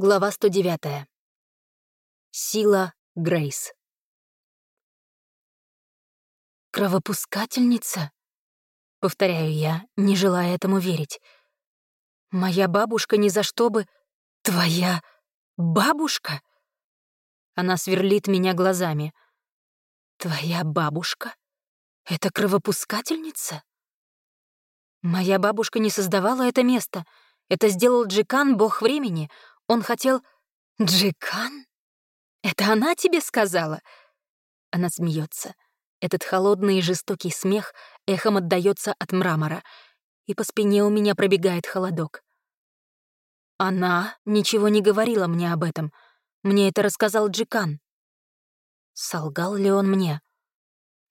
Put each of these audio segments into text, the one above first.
Глава 109. Сила Грейс. «Кровопускательница?» — повторяю я, не желая этому верить. «Моя бабушка ни за что бы...» «Твоя бабушка?» Она сверлит меня глазами. «Твоя бабушка? Это кровопускательница?» «Моя бабушка не создавала это место. Это сделал Джикан, бог времени. Он хотел... Джикан? Это она тебе сказала? Она смеется. Этот холодный и жестокий смех эхом отдаётся от мрамора, и по спине у меня пробегает холодок. Она ничего не говорила мне об этом. Мне это рассказал Джикан. Солгал ли он мне?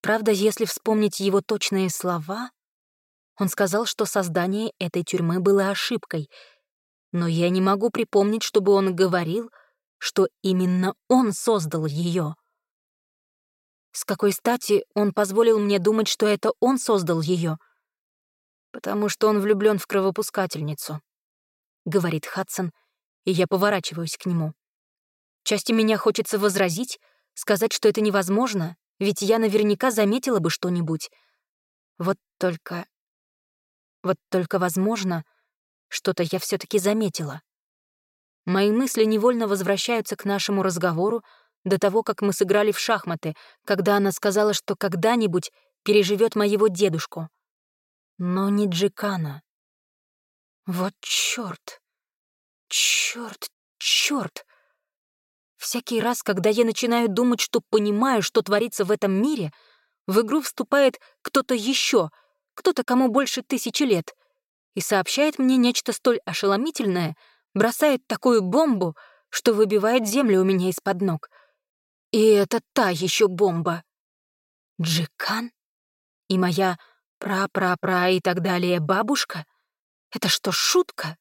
Правда, если вспомнить его точные слова, он сказал, что создание этой тюрьмы было ошибкой — но я не могу припомнить, чтобы он говорил, что именно он создал ее. С какой стати он позволил мне думать, что это он создал ее? Потому что он влюблен в кровопускательницу, говорит Хадсон, и я поворачиваюсь к нему. Части меня хочется возразить, сказать, что это невозможно, ведь я наверняка заметила бы что-нибудь. Вот только... Вот только, возможно, что-то я все таки заметила. Мои мысли невольно возвращаются к нашему разговору до того, как мы сыграли в шахматы, когда она сказала, что когда-нибудь переживет моего дедушку. Но не Джикана. Вот чёрт, чёрт, чёрт. Всякий раз, когда я начинаю думать, что понимаю, что творится в этом мире, в игру вступает кто-то еще, кто-то, кому больше тысячи лет — и сообщает мне нечто столь ошеломительное, бросает такую бомбу, что выбивает землю у меня из-под ног. И это та еще бомба. Джикан? И моя пра-пра-пра и так далее бабушка? Это что, шутка?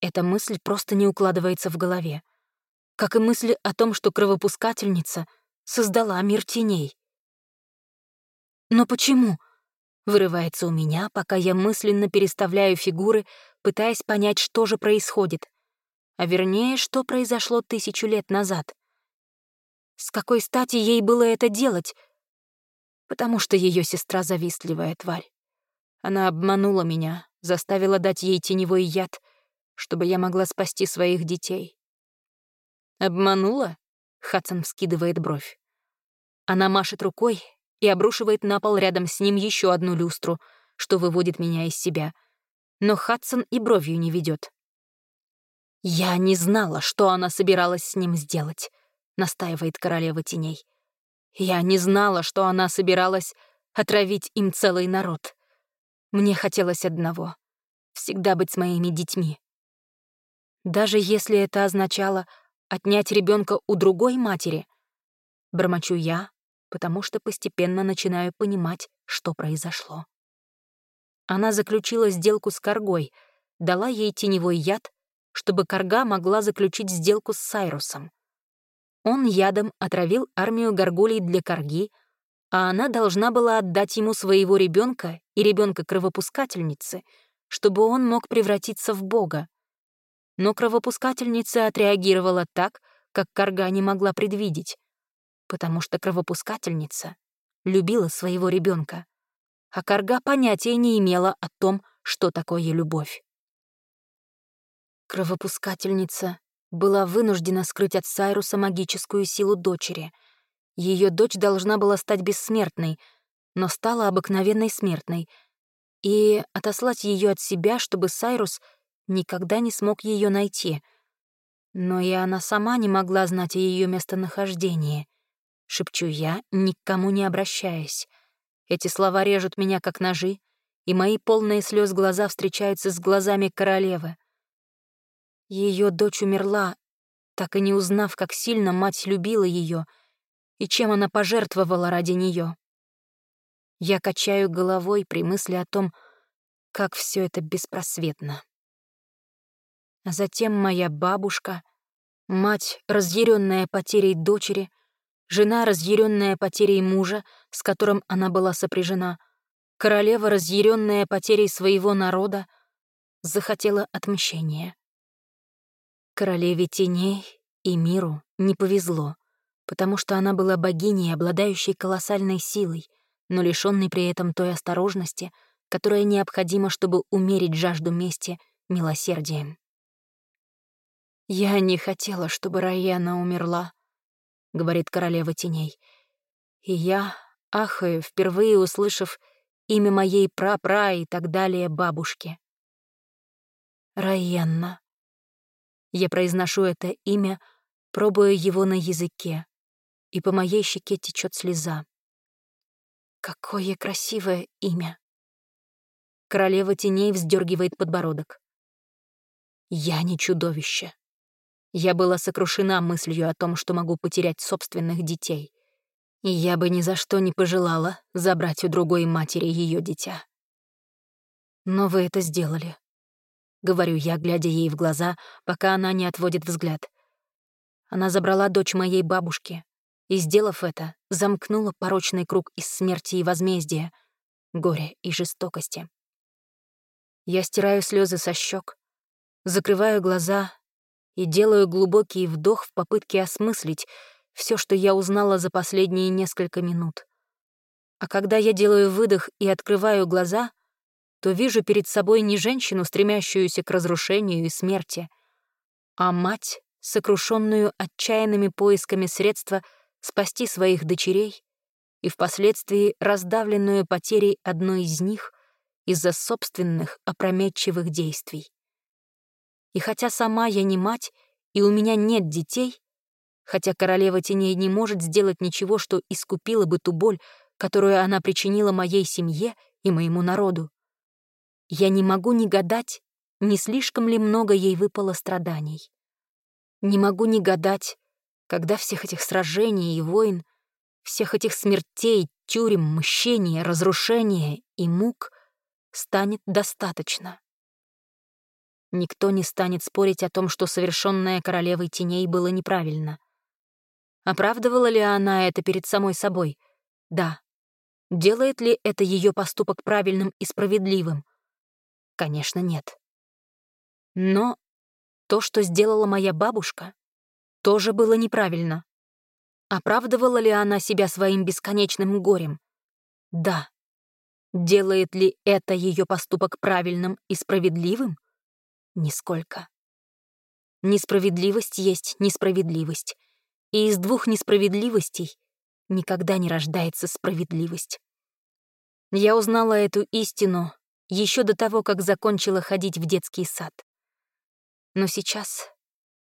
Эта мысль просто не укладывается в голове. Как и мысль о том, что кровопускательница создала мир теней. Но почему? Вырывается у меня, пока я мысленно переставляю фигуры, пытаясь понять, что же происходит. А вернее, что произошло тысячу лет назад. С какой стати ей было это делать? Потому что ее сестра завистливая тварь. Она обманула меня, заставила дать ей теневой яд, чтобы я могла спасти своих детей. «Обманула?» — Хадсон вскидывает бровь. Она машет рукой, и обрушивает на пол рядом с ним еще одну люстру, что выводит меня из себя. Но Хадсон и бровью не ведет. «Я не знала, что она собиралась с ним сделать», — настаивает королева теней. «Я не знала, что она собиралась отравить им целый народ. Мне хотелось одного — всегда быть с моими детьми. Даже если это означало отнять ребенка у другой матери, бормочу я, потому что постепенно начинаю понимать, что произошло. Она заключила сделку с Каргой, дала ей теневой яд, чтобы Карга могла заключить сделку с Сайрусом. Он ядом отравил армию горгулей для Карги, а она должна была отдать ему своего ребенка и ребенка кровопускательницы, чтобы он мог превратиться в бога. Но кровопускательница отреагировала так, как Карга не могла предвидеть потому что кровопускательница любила своего ребенка, а Карга понятия не имела о том, что такое любовь. Кровопускательница была вынуждена скрыть от Сайруса магическую силу дочери. Ее дочь должна была стать бессмертной, но стала обыкновенной смертной, и отослать ее от себя, чтобы Сайрус никогда не смог ее найти. Но и она сама не могла знать о ее местонахождении. — шепчу я, никому не обращаясь. Эти слова режут меня, как ножи, и мои полные слез глаза встречаются с глазами королевы. Ее дочь умерла, так и не узнав, как сильно мать любила ее и чем она пожертвовала ради нее. Я качаю головой при мысли о том, как все это беспросветно. А затем моя бабушка, мать, разъяренная потерей дочери, жена, разъяренная потерей мужа, с которым она была сопряжена, королева, разъяренная потерей своего народа, захотела отмщения. Королеве теней и миру не повезло, потому что она была богиней, обладающей колоссальной силой, но лишённой при этом той осторожности, которая необходима, чтобы умерить жажду мести милосердием. «Я не хотела, чтобы Райана умерла», — говорит королева теней. И я, ахаю, впервые услышав имя моей пра-пра и так далее бабушки. Райенна. Я произношу это имя, пробуя его на языке, и по моей щеке течет слеза. Какое красивое имя. Королева теней вздергивает подбородок. Я не чудовище. Я была сокрушена мыслью о том, что могу потерять собственных детей. И я бы ни за что не пожелала забрать у другой матери ее дитя. Но вы это сделали. Говорю я, глядя ей в глаза, пока она не отводит взгляд. Она забрала дочь моей бабушки, и, сделав это, замкнула порочный круг из смерти и возмездия, горя и жестокости. Я стираю слезы со щек, закрываю глаза и делаю глубокий вдох в попытке осмыслить все, что я узнала за последние несколько минут. А когда я делаю выдох и открываю глаза, то вижу перед собой не женщину, стремящуюся к разрушению и смерти, а мать, сокрушенную отчаянными поисками средства спасти своих дочерей и впоследствии раздавленную потерей одной из них из-за собственных опрометчивых действий. И хотя сама я не мать, и у меня нет детей, хотя королева теней не может сделать ничего, что искупило бы ту боль, которую она причинила моей семье и моему народу, я не могу не гадать, не слишком ли много ей выпало страданий. Не могу не гадать, когда всех этих сражений и войн, всех этих смертей, тюрем, мщения, разрушения и мук станет достаточно. Никто не станет спорить о том, что совершенное королевой теней было неправильно. Оправдывала ли она это перед самой собой? Да. Делает ли это ее поступок правильным и справедливым? Конечно, нет. Но то, что сделала моя бабушка, тоже было неправильно. Оправдывала ли она себя своим бесконечным горем? Да. Делает ли это ее поступок правильным и справедливым? Нисколько. Несправедливость есть несправедливость. И из двух несправедливостей никогда не рождается справедливость. Я узнала эту истину еще до того, как закончила ходить в детский сад. Но сейчас,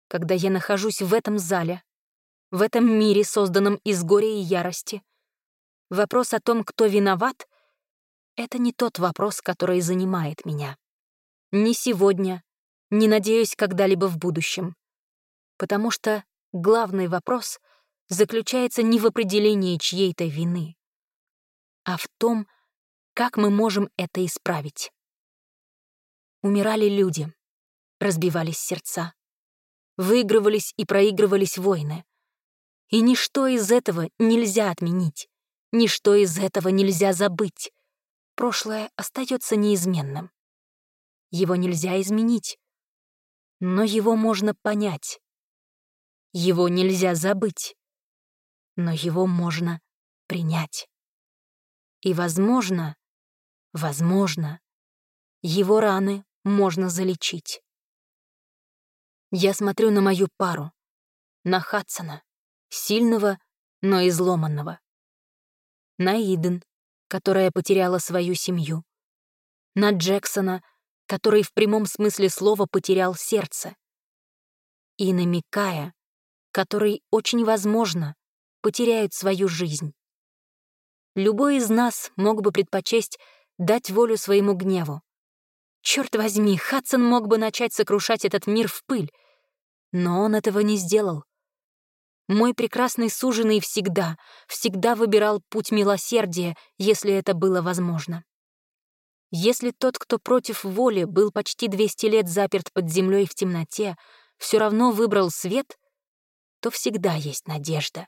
когда я нахожусь в этом зале, в этом мире, созданном из горя и ярости, вопрос о том, кто виноват, это не тот вопрос, который занимает меня. Ни сегодня, не надеюсь когда-либо в будущем. Потому что главный вопрос заключается не в определении чьей-то вины, а в том, как мы можем это исправить? Умирали люди, разбивались сердца, выигрывались и проигрывались войны. И ничто из этого нельзя отменить, ничто из этого нельзя забыть. Прошлое остается неизменным. Его нельзя изменить, но его можно понять. Его нельзя забыть, но его можно принять. И, возможно, Возможно, его раны можно залечить. Я смотрю на мою пару, на Хадсона, сильного, но изломанного. На Иден, которая потеряла свою семью. На Джексона, который в прямом смысле слова потерял сердце. И на Микая, который, очень возможно, потеряют свою жизнь. Любой из нас мог бы предпочесть дать волю своему гневу. Черт возьми, Хадсон мог бы начать сокрушать этот мир в пыль, но он этого не сделал. Мой прекрасный суженый всегда, всегда выбирал путь милосердия, если это было возможно. Если тот, кто против воли был почти 200 лет заперт под землей в темноте, все равно выбрал свет, то всегда есть надежда.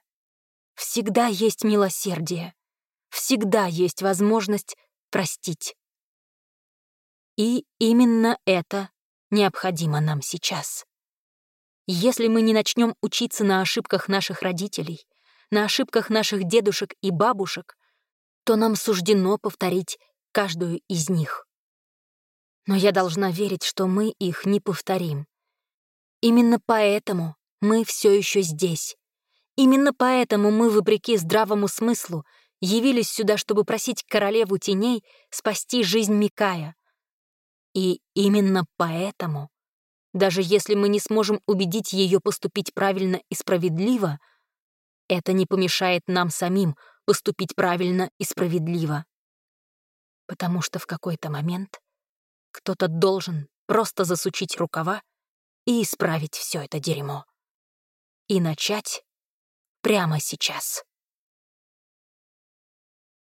Всегда есть милосердие. Всегда есть возможность простить. И именно это необходимо нам сейчас. Если мы не начнем учиться на ошибках наших родителей, на ошибках наших дедушек и бабушек, то нам суждено повторить каждую из них. Но я должна верить, что мы их не повторим. Именно поэтому мы все еще здесь. Именно поэтому мы, вопреки здравому смыслу, явились сюда, чтобы просить королеву теней спасти жизнь Микая. И именно поэтому, даже если мы не сможем убедить ее поступить правильно и справедливо, это не помешает нам самим поступить правильно и справедливо. Потому что в какой-то момент кто-то должен просто засучить рукава и исправить все это дерьмо. И начать прямо сейчас.